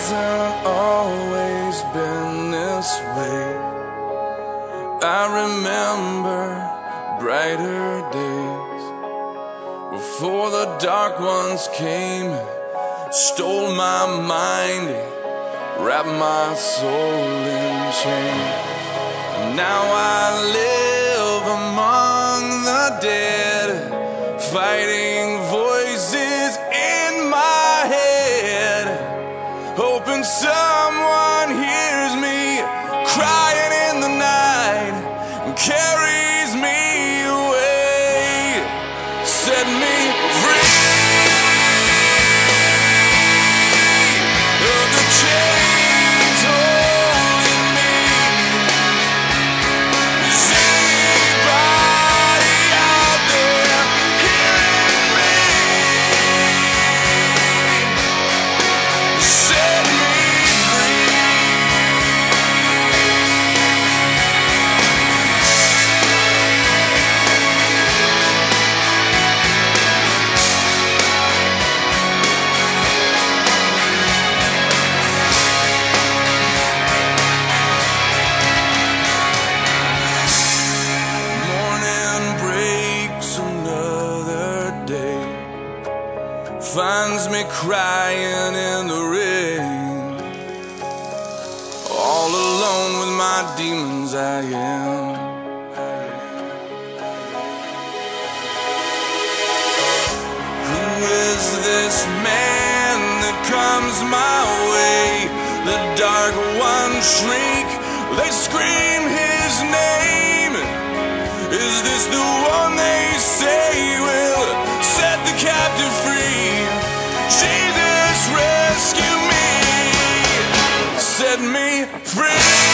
hasn't always been this way. I remember brighter days before the dark ones came, stole my mind, wrapped my soul in chains. Now I live among the dead, fighting hoping Finds me crying in the rain. All alone with my demons, I am. Who is this man that comes my way? The dark ones shriek, they scream his name. Set me free.